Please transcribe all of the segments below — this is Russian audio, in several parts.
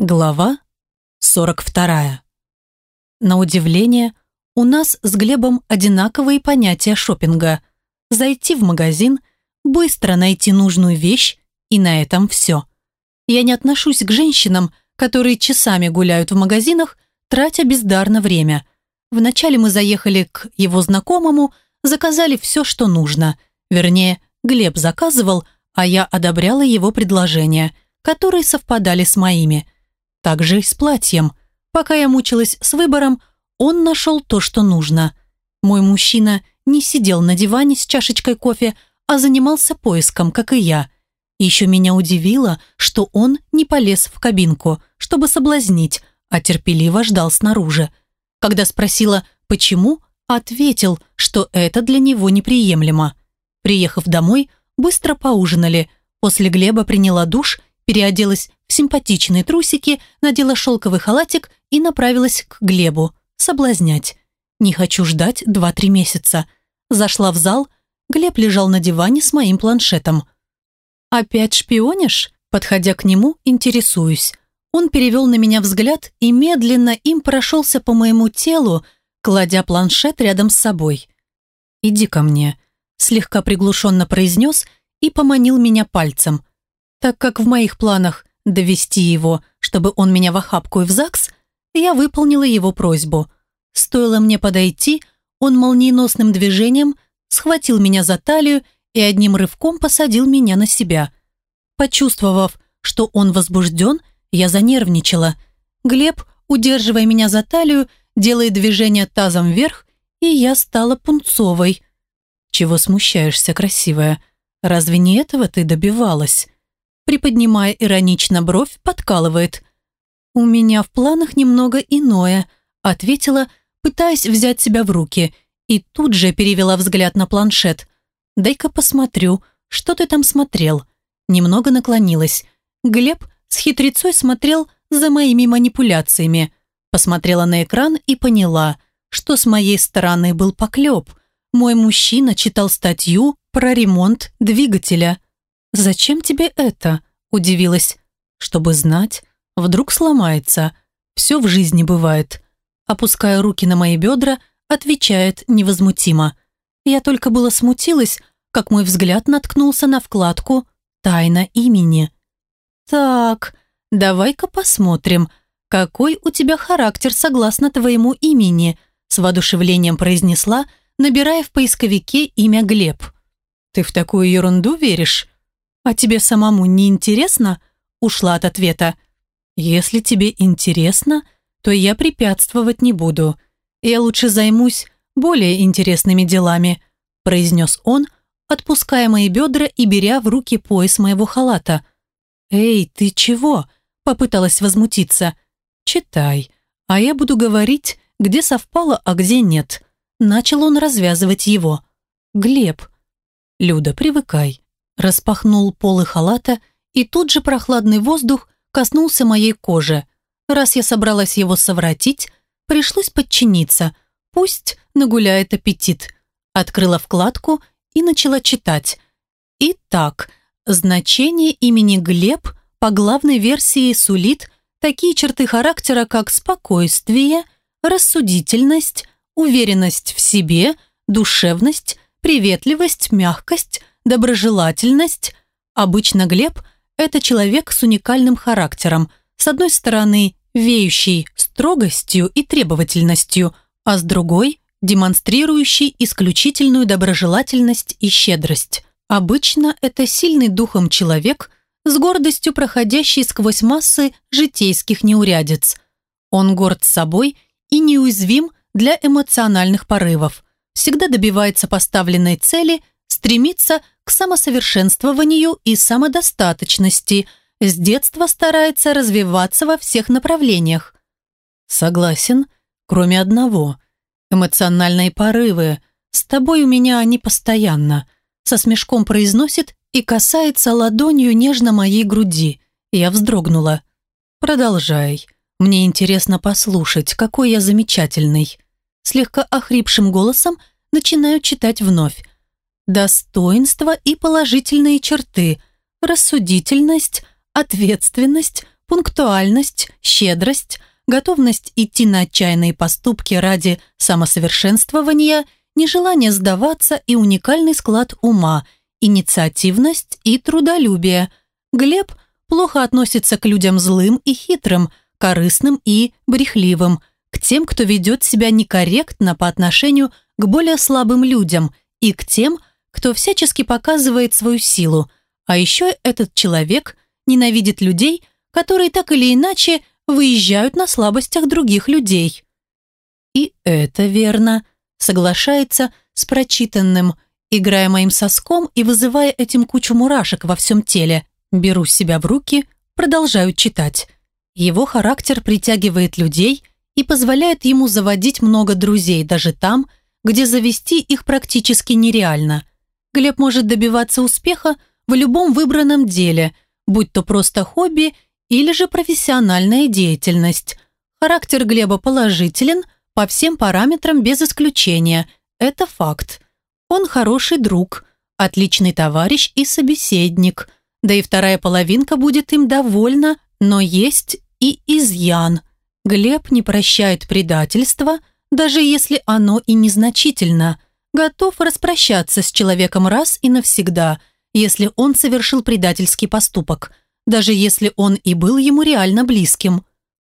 Глава 42. На удивление, у нас с Глебом одинаковые понятия шопинга. Зайти в магазин, быстро найти нужную вещь, и на этом все. Я не отношусь к женщинам, которые часами гуляют в магазинах, тратя бездарно время. Вначале мы заехали к его знакомому, заказали все, что нужно. Вернее, Глеб заказывал, а я одобряла его предложения, которые совпадали с моими – также и с платьем. Пока я мучилась с выбором, он нашел то, что нужно. Мой мужчина не сидел на диване с чашечкой кофе, а занимался поиском, как и я. Еще меня удивило, что он не полез в кабинку, чтобы соблазнить, а терпеливо ждал снаружи. Когда спросила «почему?», ответил, что это для него неприемлемо. Приехав домой, быстро поужинали. После Глеба приняла душ переоделась симпатичные трусики, надела шелковый халатик и направилась к Глебу соблазнять. Не хочу ждать два-три месяца. Зашла в зал, Глеб лежал на диване с моим планшетом. «Опять шпионишь?» Подходя к нему, интересуюсь. Он перевел на меня взгляд и медленно им прошелся по моему телу, кладя планшет рядом с собой. «Иди ко мне», слегка приглушенно произнес и поманил меня пальцем. Так как в моих планах довести его, чтобы он меня в охапку и в ЗАГС, я выполнила его просьбу. Стоило мне подойти, он молниеносным движением схватил меня за талию и одним рывком посадил меня на себя. Почувствовав, что он возбужден, я занервничала. Глеб, удерживая меня за талию, делает движение тазом вверх, и я стала пунцовой. «Чего смущаешься, красивая? Разве не этого ты добивалась?» Приподнимая иронично бровь, подкалывает. «У меня в планах немного иное», ответила, пытаясь взять себя в руки, и тут же перевела взгляд на планшет. «Дай-ка посмотрю, что ты там смотрел?» Немного наклонилась. Глеб с хитрецой смотрел за моими манипуляциями. Посмотрела на экран и поняла, что с моей стороны был поклеп. Мой мужчина читал статью про ремонт двигателя – «Зачем тебе это?» – удивилась. «Чтобы знать. Вдруг сломается. Все в жизни бывает». Опуская руки на мои бедра, отвечает невозмутимо. Я только было смутилась, как мой взгляд наткнулся на вкладку «Тайна имени». «Так, давай-ка посмотрим, какой у тебя характер согласно твоему имени», с воодушевлением произнесла, набирая в поисковике имя Глеб. «Ты в такую ерунду веришь?» «А тебе самому не интересно?» Ушла от ответа. «Если тебе интересно, то я препятствовать не буду. Я лучше займусь более интересными делами», произнес он, отпуская мои бедра и беря в руки пояс моего халата. «Эй, ты чего?» Попыталась возмутиться. «Читай, а я буду говорить, где совпало, а где нет». Начал он развязывать его. «Глеб». «Люда, привыкай. Распахнул полы халата, и тут же прохладный воздух коснулся моей кожи. Раз я собралась его совратить, пришлось подчиниться. Пусть нагуляет аппетит. Открыла вкладку и начала читать. Итак, значение имени Глеб по главной версии сулит такие черты характера, как спокойствие, рассудительность, уверенность в себе, душевность, приветливость, мягкость, доброжелательность. Обычно Глеб – это человек с уникальным характером. С одной стороны, веющий строгостью и требовательностью, а с другой – демонстрирующий исключительную доброжелательность и щедрость. Обычно это сильный духом человек, с гордостью проходящий сквозь массы житейских неурядиц. Он горд собой и неуязвим для эмоциональных порывов, всегда добивается поставленной цели, стремится к самосовершенствованию и самодостаточности, с детства старается развиваться во всех направлениях. Согласен, кроме одного. Эмоциональные порывы. С тобой у меня они постоянно. Со смешком произносит и касается ладонью нежно моей груди. Я вздрогнула. Продолжай. Мне интересно послушать, какой я замечательный. Слегка охрипшим голосом начинаю читать вновь достоинства и положительные черты, рассудительность, ответственность, Пунктуальность, щедрость, готовность идти на отчаянные поступки ради самосовершенствования, нежелание сдаваться и уникальный склад ума, инициативность и трудолюбие. Глеб плохо относится к людям злым и хитрым, корыстным и брехливым, к тем, кто ведет себя некорректно по отношению к более слабым людям и к тем, кто всячески показывает свою силу. А еще этот человек ненавидит людей, которые так или иначе выезжают на слабостях других людей. И это верно, соглашается с прочитанным, играя моим соском и вызывая этим кучу мурашек во всем теле. Беру себя в руки, продолжаю читать. Его характер притягивает людей и позволяет ему заводить много друзей даже там, где завести их практически нереально. Глеб может добиваться успеха в любом выбранном деле, будь то просто хобби или же профессиональная деятельность. Характер Глеба положителен по всем параметрам без исключения. Это факт. Он хороший друг, отличный товарищ и собеседник. Да и вторая половинка будет им довольна, но есть и изъян. Глеб не прощает предательства, даже если оно и незначительно. Готов распрощаться с человеком раз и навсегда, если он совершил предательский поступок – даже если он и был ему реально близким.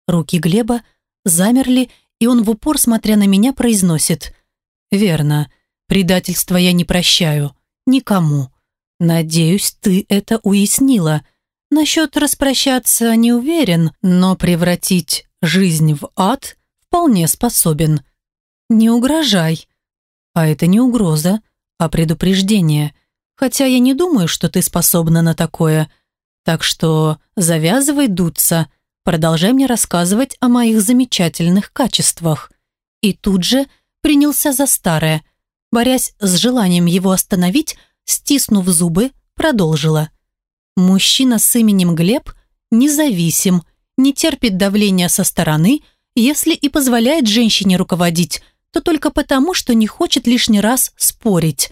Руки Глеба замерли, и он в упор, смотря на меня, произносит «Верно, предательство я не прощаю. Никому. Надеюсь, ты это уяснила. Насчет распрощаться не уверен, но превратить жизнь в ад вполне способен. Не угрожай. А это не угроза, а предупреждение. Хотя я не думаю, что ты способна на такое. Так что завязывай дуться, продолжай мне рассказывать о моих замечательных качествах. И тут же принялся за старое. Борясь с желанием его остановить, стиснув зубы, продолжила. Мужчина с именем Глеб независим, не терпит давления со стороны, если и позволяет женщине руководить, то только потому, что не хочет лишний раз спорить.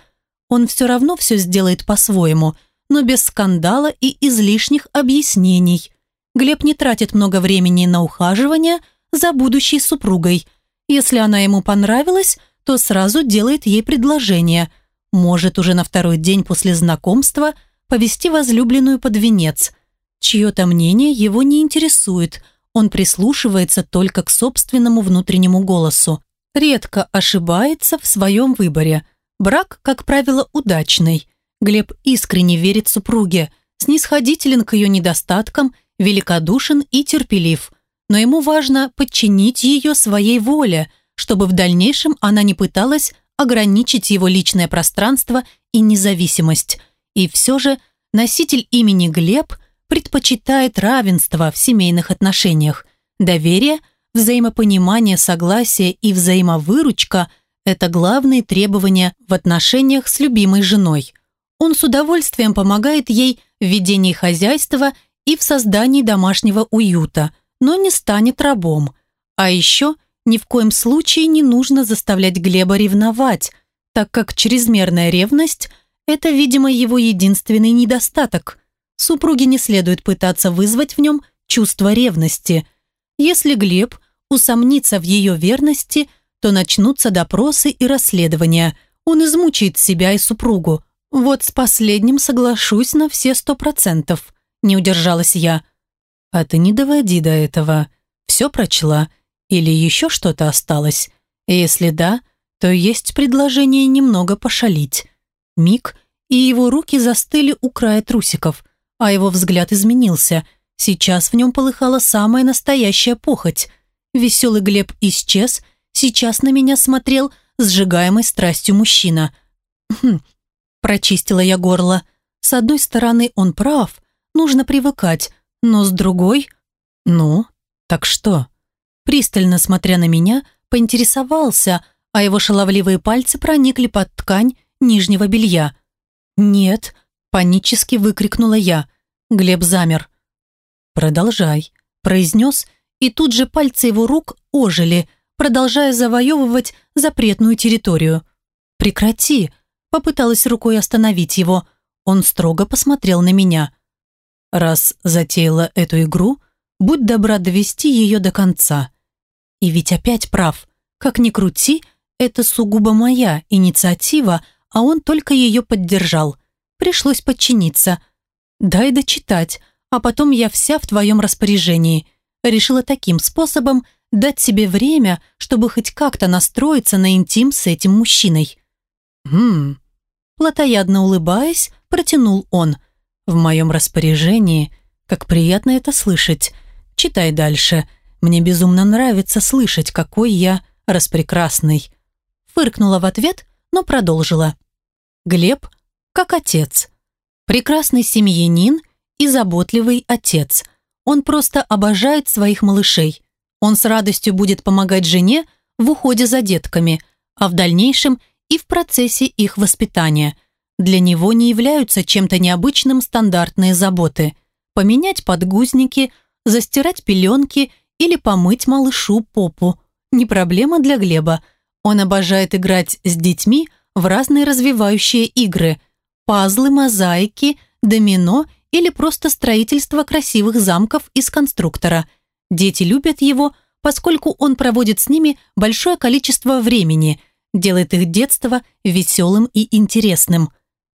Он все равно все сделает по-своему – но без скандала и излишних объяснений. Глеб не тратит много времени на ухаживание за будущей супругой. Если она ему понравилась, то сразу делает ей предложение. Может уже на второй день после знакомства повести возлюбленную под венец. Чье-то мнение его не интересует, он прислушивается только к собственному внутреннему голосу. Редко ошибается в своем выборе. Брак, как правило, удачный – Глеб искренне верит супруге, снисходителен к ее недостаткам, великодушен и терпелив. Но ему важно подчинить ее своей воле, чтобы в дальнейшем она не пыталась ограничить его личное пространство и независимость. И все же носитель имени Глеб предпочитает равенство в семейных отношениях. Доверие, взаимопонимание, согласие и взаимовыручка – это главные требования в отношениях с любимой женой – он с удовольствием помогает ей в ведении хозяйства и в создании домашнего уюта, но не станет рабом. А еще ни в коем случае не нужно заставлять Глеба ревновать, так как чрезмерная ревность – это, видимо, его единственный недостаток. Супруге не следует пытаться вызвать в нем чувство ревности. Если Глеб усомнится в ее верности, то начнутся допросы и расследования. Он измучает себя и супругу, вот с последним соглашусь на все сто процентов. Не удержалась я. А ты не доводи до этого. Все прочла? Или еще что-то осталось? Если да, то есть предложение немного пошалить. Миг, и его руки застыли у края трусиков, а его взгляд изменился. Сейчас в нем полыхала самая настоящая похоть. Веселый Глеб исчез, сейчас на меня смотрел сжигаемой страстью мужчина. Хм, Прочистила я горло. С одной стороны, он прав, нужно привыкать, но с другой... Ну, так что? Пристально смотря на меня, поинтересовался, а его шаловливые пальцы проникли под ткань нижнего белья. «Нет», — панически выкрикнула я. Глеб замер. «Продолжай», — произнес, и тут же пальцы его рук ожили, продолжая завоевывать запретную территорию. «Прекрати», Попыталась рукой остановить его. Он строго посмотрел на меня. «Раз затеяла эту игру, будь добра довести ее до конца. И ведь опять прав. Как ни крути, это сугубо моя инициатива, а он только ее поддержал. Пришлось подчиниться. Дай дочитать, а потом я вся в твоем распоряжении. Решила таким способом дать себе время, чтобы хоть как-то настроиться на интим с этим мужчиной. «Хм...» Платоядно улыбаясь, протянул он. «В моем распоряжении. Как приятно это слышать. Читай дальше. Мне безумно нравится слышать, какой я распрекрасный». Фыркнула в ответ, но продолжила. Глеб как отец. Прекрасный семьянин и заботливый отец. Он просто обожает своих малышей. Он с радостью будет помогать жене в уходе за детками, а в дальнейшем и в процессе их воспитания. Для него не являются чем-то необычным стандартные заботы. Поменять подгузники, застирать пеленки или помыть малышу попу. Не проблема для Глеба. Он обожает играть с детьми в разные развивающие игры. Пазлы, мозаики, домино или просто строительство красивых замков из конструктора. Дети любят его, поскольку он проводит с ними большое количество времени, делает их детство веселым и интересным.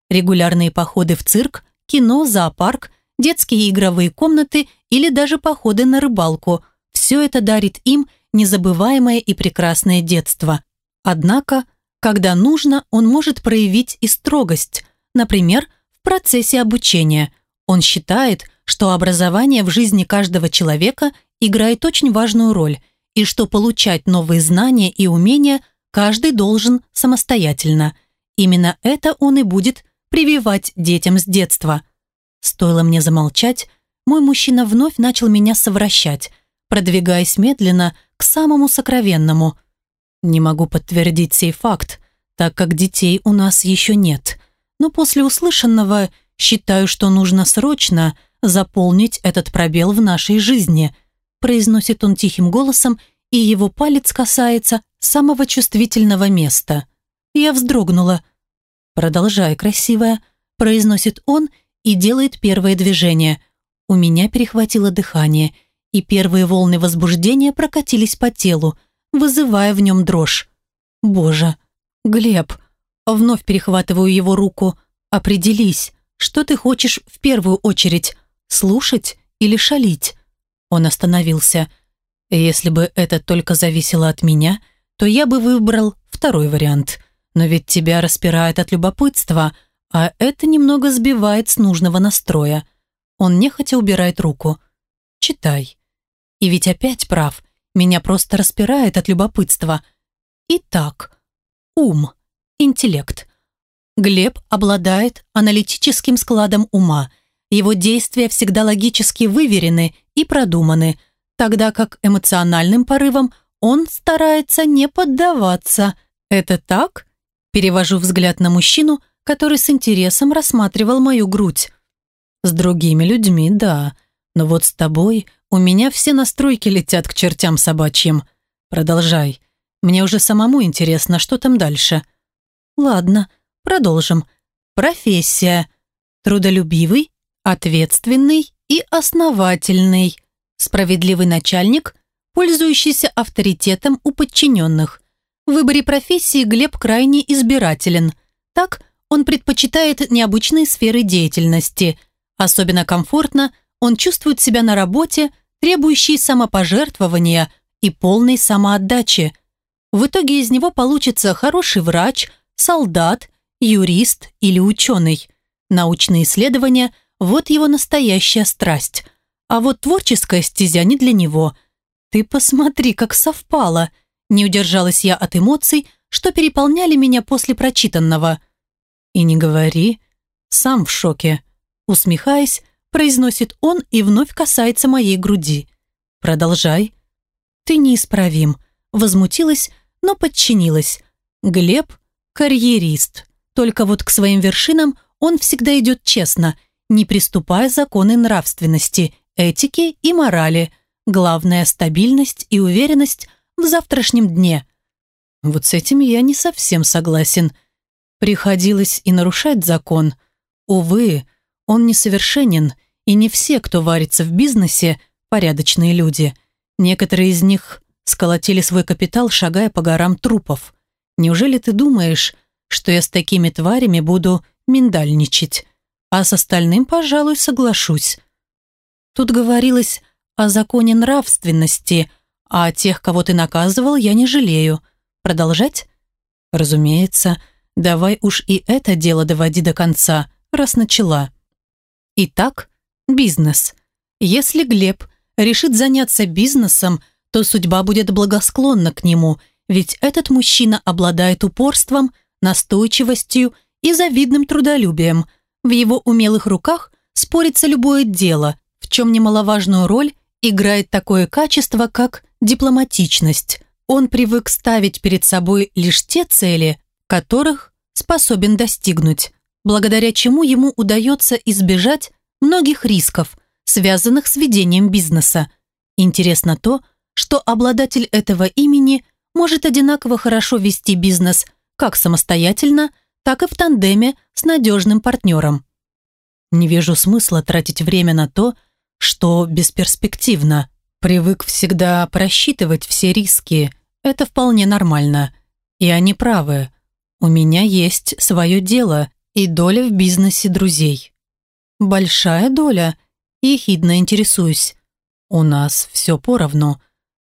Регулярные походы в цирк, кино, зоопарк, детские игровые комнаты или даже походы на рыбалку – все это дарит им незабываемое и прекрасное детство. Однако, когда нужно, он может проявить и строгость, например, в процессе обучения. Он считает, что образование в жизни каждого человека играет очень важную роль и что получать новые знания и умения каждый должен самостоятельно. Именно это он и будет прививать детям с детства. Стоило мне замолчать, мой мужчина вновь начал меня совращать, продвигаясь медленно к самому сокровенному. Не могу подтвердить сей факт, так как детей у нас еще нет. Но после услышанного считаю, что нужно срочно заполнить этот пробел в нашей жизни, произносит он тихим голосом, и его палец касается самого чувствительного места. Я вздрогнула. «Продолжай, красивая», произносит он и делает первое движение. У меня перехватило дыхание, и первые волны возбуждения прокатились по телу, вызывая в нем дрожь. «Боже, Глеб!» Вновь перехватываю его руку. «Определись, что ты хочешь в первую очередь, слушать или шалить?» Он остановился. Если бы это только зависело от меня, то я бы выбрал второй вариант. Но ведь тебя распирает от любопытства, а это немного сбивает с нужного настроя. Он нехотя убирает руку. «Читай». И ведь опять прав. Меня просто распирает от любопытства. Итак, ум, интеллект. Глеб обладает аналитическим складом ума. Его действия всегда логически выверены и продуманы – тогда как эмоциональным порывам он старается не поддаваться. Это так? Перевожу взгляд на мужчину, который с интересом рассматривал мою грудь. С другими людьми, да. Но вот с тобой у меня все настройки летят к чертям собачьим. Продолжай. Мне уже самому интересно, что там дальше. Ладно, продолжим. Профессия. Трудолюбивый, ответственный и основательный справедливый начальник, пользующийся авторитетом у подчиненных. В выборе профессии Глеб крайне избирателен. Так, он предпочитает необычные сферы деятельности. Особенно комфортно он чувствует себя на работе, требующей самопожертвования и полной самоотдачи. В итоге из него получится хороший врач, солдат, юрист или ученый. Научные исследования – вот его настоящая страсть – а вот творческая стезя не для него. Ты посмотри, как совпало. Не удержалась я от эмоций, что переполняли меня после прочитанного. И не говори, сам в шоке. Усмехаясь, произносит он и вновь касается моей груди. Продолжай. Ты неисправим. Возмутилась, но подчинилась. Глеб – карьерист. Только вот к своим вершинам он всегда идет честно, не приступая законы нравственности этики и морали. Главное – стабильность и уверенность в завтрашнем дне. Вот с этим я не совсем согласен. Приходилось и нарушать закон. Увы, он несовершенен, и не все, кто варится в бизнесе, порядочные люди. Некоторые из них сколотили свой капитал, шагая по горам трупов. Неужели ты думаешь, что я с такими тварями буду миндальничать? А с остальным, пожалуй, соглашусь. Тут говорилось о законе нравственности, а тех, кого ты наказывал, я не жалею. Продолжать? Разумеется. Давай уж и это дело доводи до конца, раз начала. Итак, бизнес. Если Глеб решит заняться бизнесом, то судьба будет благосклонна к нему, ведь этот мужчина обладает упорством, настойчивостью и завидным трудолюбием. В его умелых руках спорится любое дело, в чем немаловажную роль играет такое качество, как дипломатичность. Он привык ставить перед собой лишь те цели, которых способен достигнуть, благодаря чему ему удается избежать многих рисков, связанных с ведением бизнеса. Интересно то, что обладатель этого имени может одинаково хорошо вести бизнес как самостоятельно, так и в тандеме с надежным партнером. Не вижу смысла тратить время на то, что бесперспективно. Привык всегда просчитывать все риски. Это вполне нормально. И они правы. У меня есть свое дело и доля в бизнесе друзей. Большая доля. Ехидно интересуюсь. У нас все поровну.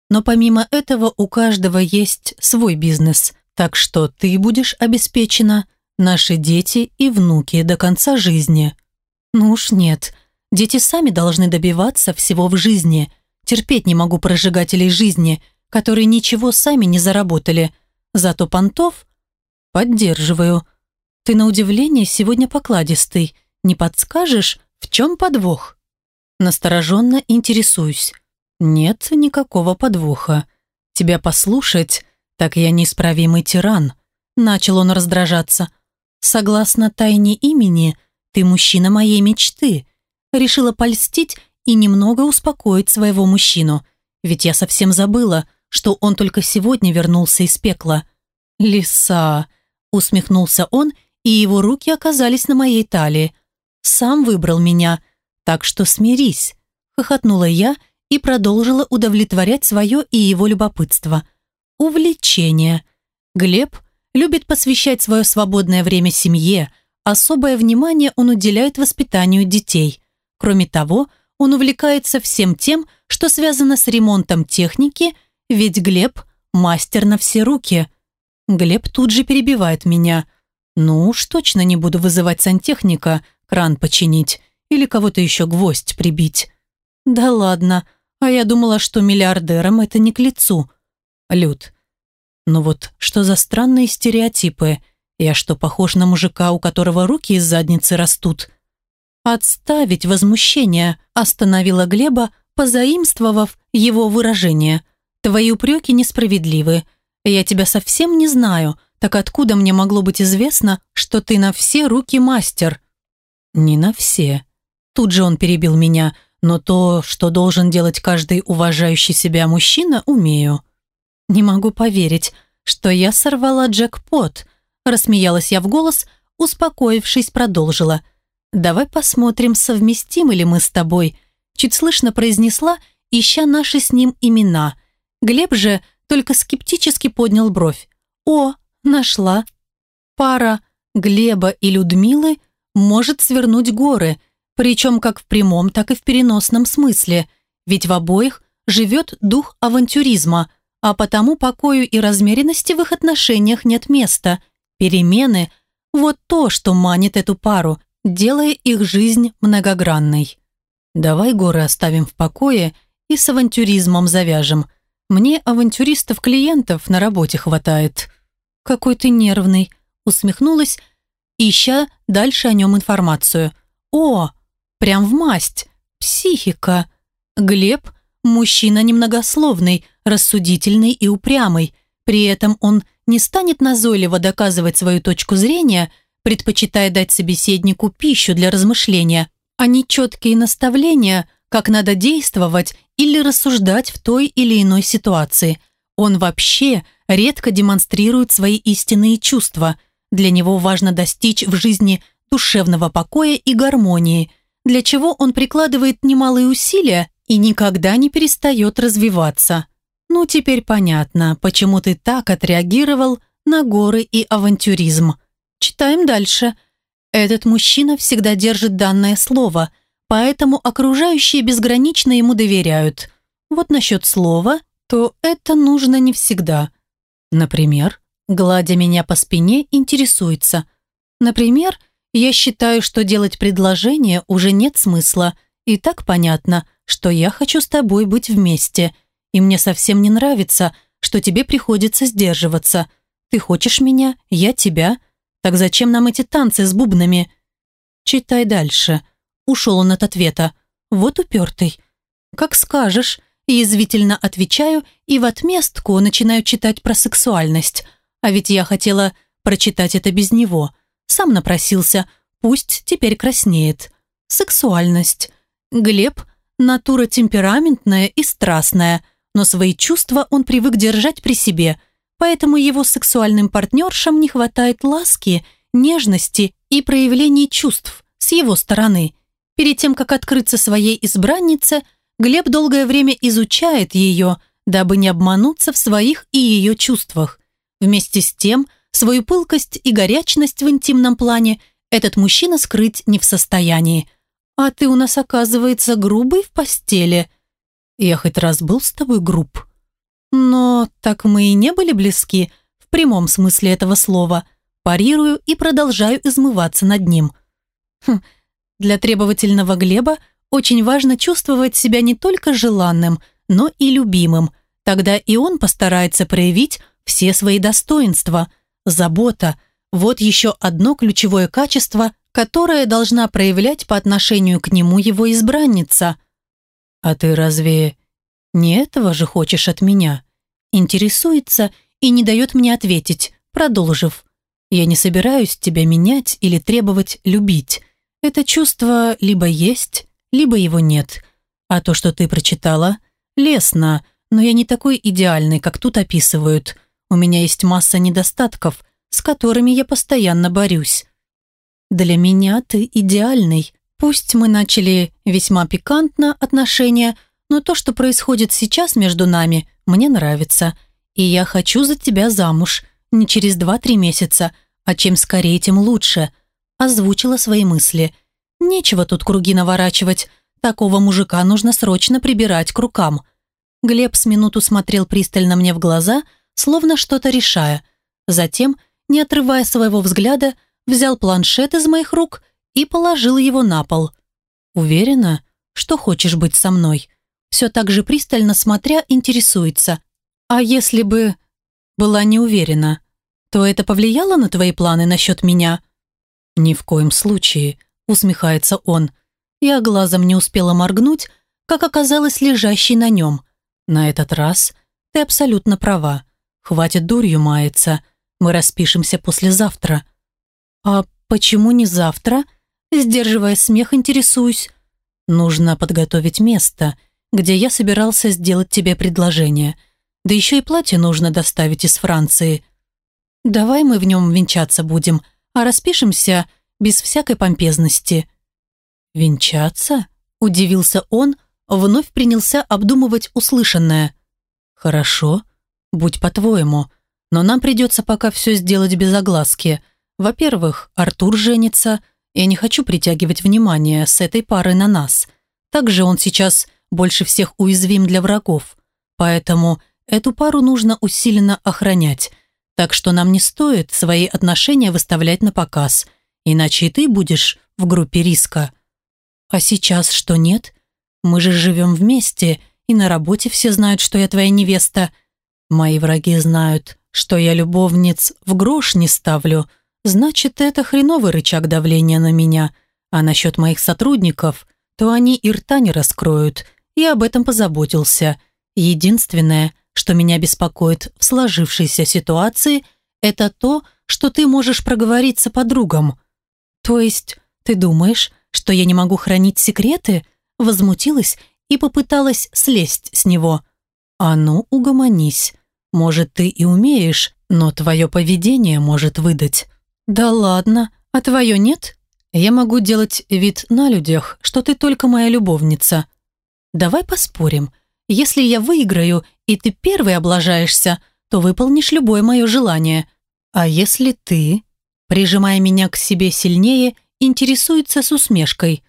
Но помимо этого у каждого есть свой бизнес. Так что ты будешь обеспечена, наши дети и внуки до конца жизни. Ну уж нет. Дети сами должны добиваться всего в жизни. Терпеть не могу прожигателей жизни, которые ничего сами не заработали. Зато понтов поддерживаю. Ты на удивление сегодня покладистый. Не подскажешь, в чем подвох? Настороженно интересуюсь. Нет никакого подвоха. Тебя послушать, так я неисправимый тиран. Начал он раздражаться. Согласно тайне имени, ты мужчина моей мечты решила польстить и немного успокоить своего мужчину, ведь я совсем забыла, что он только сегодня вернулся из пекла. «Лиса!» — усмехнулся он, и его руки оказались на моей талии. «Сам выбрал меня, так что смирись», — хохотнула я и продолжила удовлетворять свое и его любопытство. Увлечение. Глеб любит посвящать свое свободное время семье, особое внимание он уделяет воспитанию детей. Кроме того, он увлекается всем тем, что связано с ремонтом техники, ведь Глеб – мастер на все руки. Глеб тут же перебивает меня. Ну уж точно не буду вызывать сантехника, кран починить или кого-то еще гвоздь прибить. Да ладно, а я думала, что миллиардерам это не к лицу. Люд, ну вот что за странные стереотипы? Я что, похож на мужика, у которого руки из задницы растут? «Отставить возмущение», – остановила Глеба, позаимствовав его выражение. «Твои упреки несправедливы. Я тебя совсем не знаю, так откуда мне могло быть известно, что ты на все руки мастер?» «Не на все». Тут же он перебил меня, но то, что должен делать каждый уважающий себя мужчина, умею. «Не могу поверить, что я сорвала джекпот», – рассмеялась я в голос, успокоившись, продолжила – «Давай посмотрим, совместимы ли мы с тобой», чуть слышно произнесла, ища наши с ним имена. Глеб же только скептически поднял бровь. «О, нашла. Пара Глеба и Людмилы может свернуть горы, причем как в прямом, так и в переносном смысле, ведь в обоих живет дух авантюризма, а потому покою и размеренности в их отношениях нет места. Перемены – вот то, что манит эту пару, делая их жизнь многогранной. Давай горы оставим в покое и с авантюризмом завяжем. Мне авантюристов-клиентов на работе хватает. Какой ты нервный, усмехнулась, ища дальше о нем информацию. О, прям в масть, психика. Глеб – мужчина немногословный, рассудительный и упрямый. При этом он не станет назойливо доказывать свою точку зрения – предпочитая дать собеседнику пищу для размышления, а не четкие наставления, как надо действовать или рассуждать в той или иной ситуации. Он вообще редко демонстрирует свои истинные чувства. Для него важно достичь в жизни душевного покоя и гармонии, для чего он прикладывает немалые усилия и никогда не перестает развиваться. Ну, теперь понятно, почему ты так отреагировал на горы и авантюризм. Читаем дальше. Этот мужчина всегда держит данное слово, поэтому окружающие безгранично ему доверяют. Вот насчет слова, то это нужно не всегда. Например, гладя меня по спине, интересуется. Например, я считаю, что делать предложение уже нет смысла, и так понятно, что я хочу с тобой быть вместе, и мне совсем не нравится, что тебе приходится сдерживаться. Ты хочешь меня, я тебя. Так зачем нам эти танцы с бубнами? Читай дальше. Ушел он от ответа. Вот упертый. Как скажешь. Язвительно отвечаю и в отместку начинаю читать про сексуальность. А ведь я хотела прочитать это без него. Сам напросился, пусть теперь краснеет. Сексуальность. Глеб – натура темпераментная и страстная, но свои чувства он привык держать при себе, поэтому его сексуальным партнершам не хватает ласки, нежности и проявлений чувств с его стороны. Перед тем, как открыться своей избраннице, Глеб долгое время изучает ее, дабы не обмануться в своих и ее чувствах. Вместе с тем – Свою пылкость и горячность в интимном плане этот мужчина скрыть не в состоянии. А ты у нас, оказывается, грубый в постели. Я хоть раз был с тобой груб. Но так мы и не были близки, в прямом смысле этого слова. Парирую и продолжаю измываться над ним. Хм, для требовательного Глеба очень важно чувствовать себя не только желанным, но и любимым. Тогда и он постарается проявить все свои достоинства – Забота – вот еще одно ключевое качество, которое должна проявлять по отношению к нему его избранница. «А ты разве не этого же хочешь от меня?» Интересуется и не дает мне ответить, продолжив. «Я не собираюсь тебя менять или требовать любить. Это чувство либо есть, либо его нет. А то, что ты прочитала, лестно, но я не такой идеальный, как тут описывают. У меня есть масса недостатков, с которыми я постоянно борюсь. Для меня ты идеальный. Пусть мы начали весьма пикантно отношения, но то, что происходит сейчас между нами, мне нравится. И я хочу за тебя замуж. Не через два-три месяца, а чем скорее, тем лучше. Озвучила свои мысли. Нечего тут круги наворачивать. Такого мужика нужно срочно прибирать к рукам. Глеб с минуту смотрел пристально мне в глаза – словно что-то решая. Затем, не отрывая своего взгляда, взял планшет из моих рук и положил его на пол. «Уверена, что хочешь быть со мной?» Все так же пристально смотря, интересуется. «А если бы была не уверена, то это повлияло на твои планы насчет меня?» «Ни в коем случае», — усмехается он. Я глазом не успела моргнуть, как оказалось лежащий на нем. На этот раз ты абсолютно права. Хватит дурью маяться. Мы распишемся послезавтра. А почему не завтра? Сдерживая смех, интересуюсь. Нужно подготовить место, где я собирался сделать тебе предложение. Да еще и платье нужно доставить из Франции. Давай мы в нем венчаться будем, а распишемся без всякой помпезности. Венчаться? Удивился он, вновь принялся обдумывать услышанное. Хорошо, будь по-твоему. Но нам придется пока все сделать без огласки. Во-первых, Артур женится. Я не хочу притягивать внимание с этой пары на нас. Также он сейчас больше всех уязвим для врагов. Поэтому эту пару нужно усиленно охранять. Так что нам не стоит свои отношения выставлять на показ. Иначе и ты будешь в группе риска. А сейчас что нет? Мы же живем вместе, и на работе все знают, что я твоя невеста – Мои враги знают, что я любовниц в грош не ставлю, значит, это хреновый рычаг давления на меня. А насчет моих сотрудников, то они и рта не раскроют. Я об этом позаботился. Единственное, что меня беспокоит в сложившейся ситуации, это то, что ты можешь проговориться подругам. То есть, ты думаешь, что я не могу хранить секреты? Возмутилась и попыталась слезть с него. А ну, угомонись. Может, ты и умеешь, но твое поведение может выдать. Да ладно, а твое нет? Я могу делать вид на людях, что ты только моя любовница. Давай поспорим. Если я выиграю, и ты первый облажаешься, то выполнишь любое мое желание. А если ты, прижимая меня к себе сильнее, интересуется с усмешкой,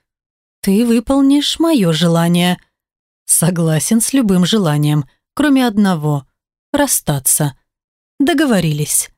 ты выполнишь мое желание. Согласен с любым желанием, кроме одного – расстаться. Договорились.